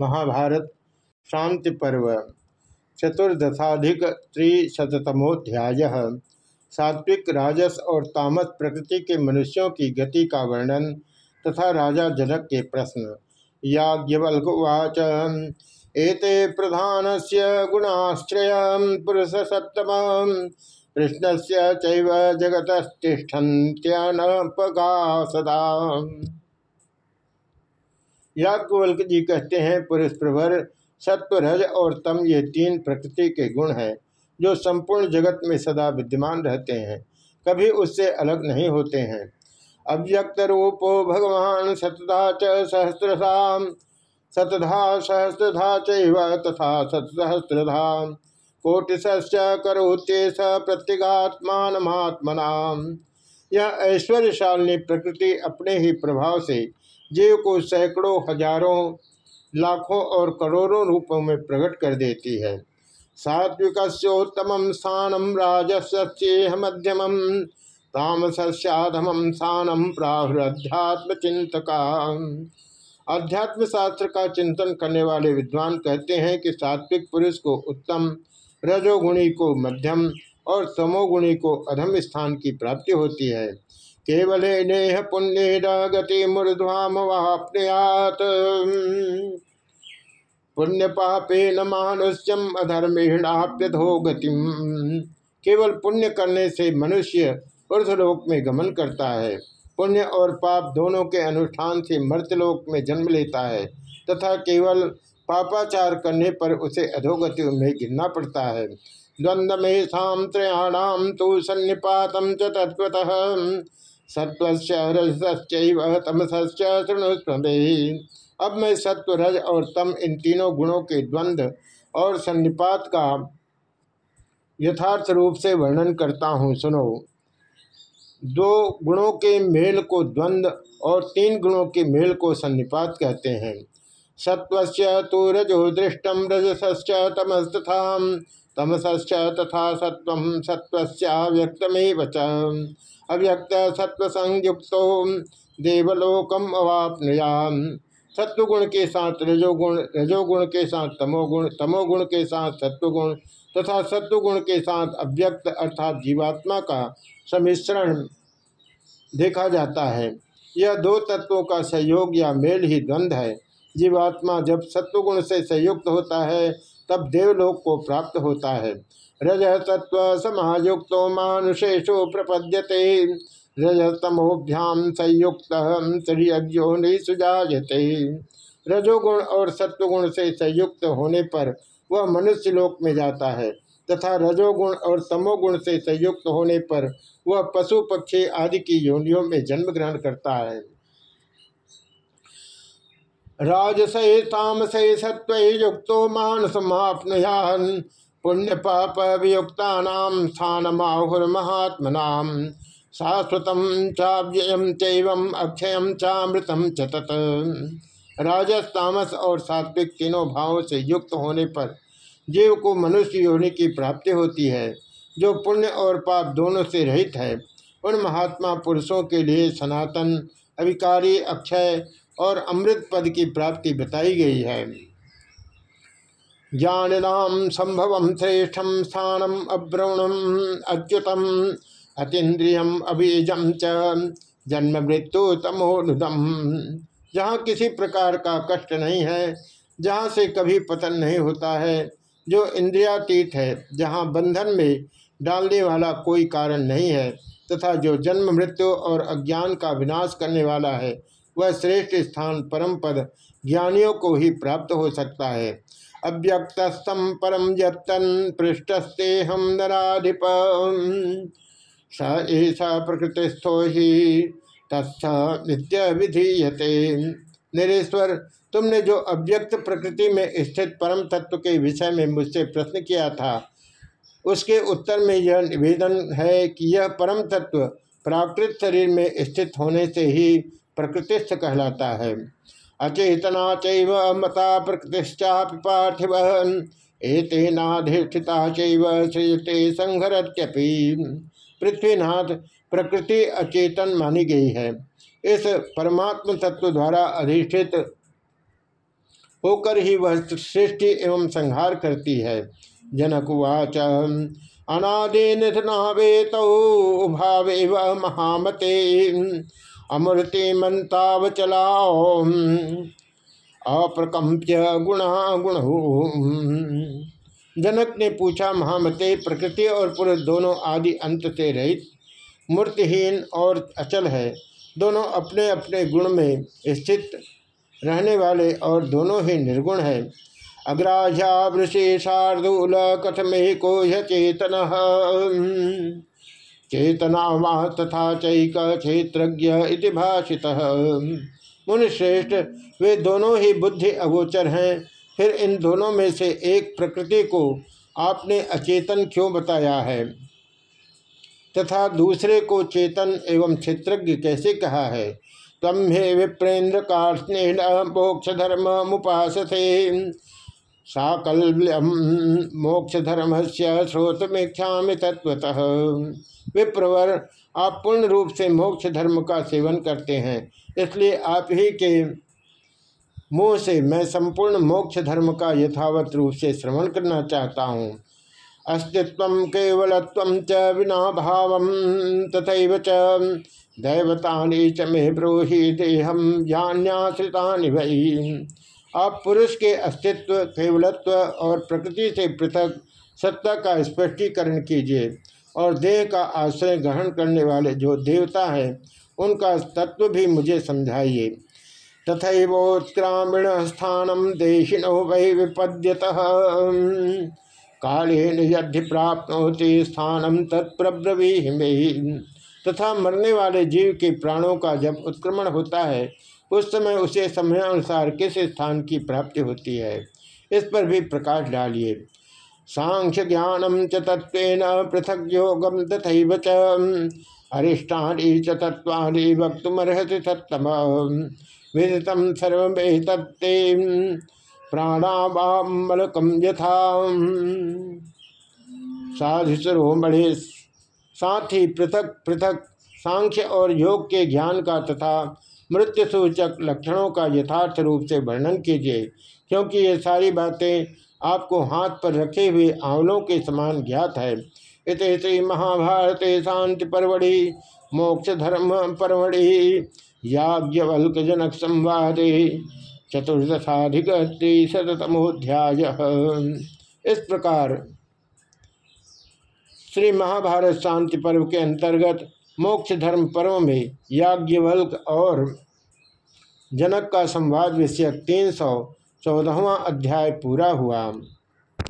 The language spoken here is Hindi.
महाभारत, शांति पर्व, चतुर्दशाधिक सात्विक, राजस और तामस प्रकृति के मनुष्यों की गति का वर्णन तथा राजा जनक के प्रश्न। याज्ञवल्कुवाच एते प्रधान से गुणाश्रय पुरुष सप्तम कृष्ण से जगत सदा याज्ञवल्क जी कहते हैं, पुरुष प्रभर सत्व रज और तम ये तीन प्रकृति के गुण हैं, जो संपूर्ण जगत में सदा विद्यमान रहते हैं। कभी उससे अलग नहीं होते हैं। अव्यक्त रूपो भगवान सतधा च सहस्रधा सतधा सहस्रधा तथा सत्सहस्रधा कोटिश्च करोते स प्रत्यगात्मात्मना यह ऐश्वर्यशालिनी प्रकृति अपने ही प्रभाव से जीव को सैकड़ों, हज़ारों, लाखों और करोड़ों रूपों में प्रकट कर देती है। सात्विकोत्तम स्थानम राजस्ेह मध्यम तामस्याधम स्थानम प्राहुराध्यात्म चिंतका अध्यात्म शास्त्र का चिंतन करने वाले विद्वान कहते हैं कि सात्विक पुरुष को उत्तम, रजोगुणी को मध्यम और तमोगुणी को अधम स्थान की प्राप्ति होती है। केवल नेह पुण्य गति मूर्ध्वाम वापनुयात। पुण्य पापे न मानुष्यम अधर्मेणाप्यधो गति केवल पुण्य करने से मनुष्य ऊर्धलोक में गमन करता है। पुण्य और पाप दोनों के अनुष्ठान से मर्तलोक में जन्म लेता है तथा केवल पापाचार करने पर उसे अधोगति में गिरना पड़ता है। द्वंद्व में शाम त्रयाणाम तो सन्निपातम च तत्वतः सत्वस्य रजसश्चैव तमसश्च अब मैं सत्व, रज और तम इन तीनों गुणों के द्वंद्व और सन्निपात का यथार्थ रूप से वर्णन करता हूँ, सुनो। दो गुणों के मेल को द्वंद्व और तीन गुणों के मेल को सन्निपात कहते हैं। सत्वस्य तो रजो दृष्टम रजसश्च तमस्तथा तमसश्च तथा सत्व सत्वस्या व्यक्तमेव अव्यक्त सत्व संयुक्त देवलोकम अवापनुयाम। सत्वगुण के साथ रजोगुण रजोगुण के साथ तमोगुण तमोगुण के साथ सत्वगुण तथा सत्वगुण के साथ अव्यक्त अर्थात जीवात्मा का सम्मिश्रण देखा जाता है। यह दो तत्वों का सहयोग या मेल ही द्वंद्व है। जीवात्मा जब सत्वगुण से संयुक्त होता है, तब देवलोक को प्राप्त होता है। रज तत्व समायुक्त मानुषेशु प्रपद्यते। रजतमोभ्याम संयुक्त सुजाते रजोगुण और सत्वगुण से संयुक्त होने पर वह मनुष्य लोक में जाता है, तथा रजोगुण और तमोगुण से संयुक्त होने पर वह पशु पक्षी आदि की योनियों में जन्म ग्रहण करता है। राजसे तामसे सत्व युक्त मानसमापनुयान पुण्य पाप वियुक्ता स्थान महात्मना शाश्वत चाव्ययम चैवम अक्षय चामृतम चतत राजस तामस और सात्विक तीनों भावों से युक्त होने पर जीव को मनुष्य योनि की प्राप्ति होती है, जो पुण्य और पाप दोनों से रहित है। उन महात्मा पुरुषों के लिए सनातन, अविकारी, अक्षय और अमृत पद की प्राप्ति बताई गई है। ज्ञानदाम संभव श्रेष्ठम स्थानम अब्रवणम अच्युतम अतीन्द्रियम अभिजम च, जन्म मृत्यु तमोनुदम। जहाँ किसी प्रकार का कष्ट नहीं है, जहाँ से कभी पतन नहीं होता है, जो इंद्रियातीत है, जहाँ बंधन में डालने वाला कोई कारण नहीं है, तथा जो जन्म मृत्यु और अज्ञान का विनाश करने वाला है वह श्रेष्ठ स्थान परम पद ज्ञानियों को ही प्राप्त हो सकता है। अव्यक्तस्तम परम यन पृष्ठस्ते हम नराधिप। स ऐसा प्रकृतिस्थो ही तस्थ नित्य विधीयते निरेश्वर, तुमने जो अव्यक्त प्रकृति में स्थित परम तत्व के विषय में मुझसे प्रश्न किया था, उसके उत्तर में यह निवेदन है कि यह परम तत्व प्राकृत शरीर में स्थित होने से ही प्रकृतिस्थ कहलाता है। अचेतना चैव मता पार्थिव। एतेनाधिष्ठिता चैव श्रीयते संहरत्यपि। पृथ्वीनाथ प्रकृति अचेतन मानी गई है। इस परमात्म तत्व द्वारा अधिष्ठित होकर ही वह सृष्टि एवं संहार करती है। जनक उवाच, अनादि निधनावेत भावे व महामते। अमृति मंतावचलाओ अप्रकम्प्य गुणा गुण जनक ने पूछा, महामते, प्रकृति और पुरुष दोनों आदि अंत से रहित, मूर्तिहीन और अचल है, दोनों अपने अपने गुण में स्थित रहने वाले और दोनों ही निर्गुण है। अग्राह्या वृषेशार्दूल कथमे को चेतन चेतना वा तथा चैक क्षेत्र भाषित। मुनिश्रेष्ठ, वे दोनों ही बुद्धि अगोचर हैं। फिर इन दोनों में से एक प्रकृति को आपने अचेतन क्यों बताया है? तथा दूसरे को चेतन एवं क्षेत्रज्ञ कैसे कहा है? तम हे विप्रेन्द्र कार्ष्ण मोक्ष धर्म मुपासते। साकल्यम मोक्ष धर्म से श्रोतमेक्षा तत्वतः विप्रवर आप पूर्ण रूप से मोक्ष धर्म का सेवन करते हैं। इसलिए आप ही के मुँह से मैं संपूर्ण मोक्ष धर्म का यथावत रूप से श्रवण करना चाहता हूँ। अस्तित्व केवलत्व च विना भाव तथा च दैवता च मे ब्रोहि देहम ज्ञान्याश्रिता वही आप पुरुष के अस्तित्व केवलत्व और प्रकृति से पृथक सत्ता का स्पष्टीकरण कीजिए और देह का आश्रय ग्रहण करने वाले जो देवता है, उनका तत्व भी मुझे समझाइए। तथोत्क्रामीण स्थान देशिनो वै विपद्यत। कालेन यदि प्राप्त होते स्थानम तत्प्रब्रवी तथा मरने वाले जीव के प्राणों का जब उत्क्रमण होता है उस समय उसे समयानुसार किस स्थान की प्राप्ति होती है? इस पर भी प्रकाश डालिए। सांख्य ज्ञानम च तत्व पृथक योगम तथा च। अरिष्टानी च तत्वानि वक्तुमर्हति सत्तम। विदितम सर्वेतत्ते प्राणावामलकम यथा। साधुसरोमणि साथ ही पृथक पृथक, सांख्य और योग के ज्ञान का तथा मृत्यु सूचक लक्षणों का यथार्थ रूप से वर्णन कीजिए, क्योंकि ये सारी बातें आपको हाथ पर रखे हुए आंवलों के समान ज्ञात है। इत श्री महाभारत शांति परवड़ी, मोक्ष धर्म परवड़ी याज्ञवल्क जनक संवादे चतुर्दशाधिक शतमोध्याय इस प्रकार श्री महाभारत शांति पर्व के अंतर्गत मोक्ष धर्म पर्व में याज्ञवल्क और जनक का संवाद विषयक तीन सौ चौदहवा अध्याय पूरा हुआ।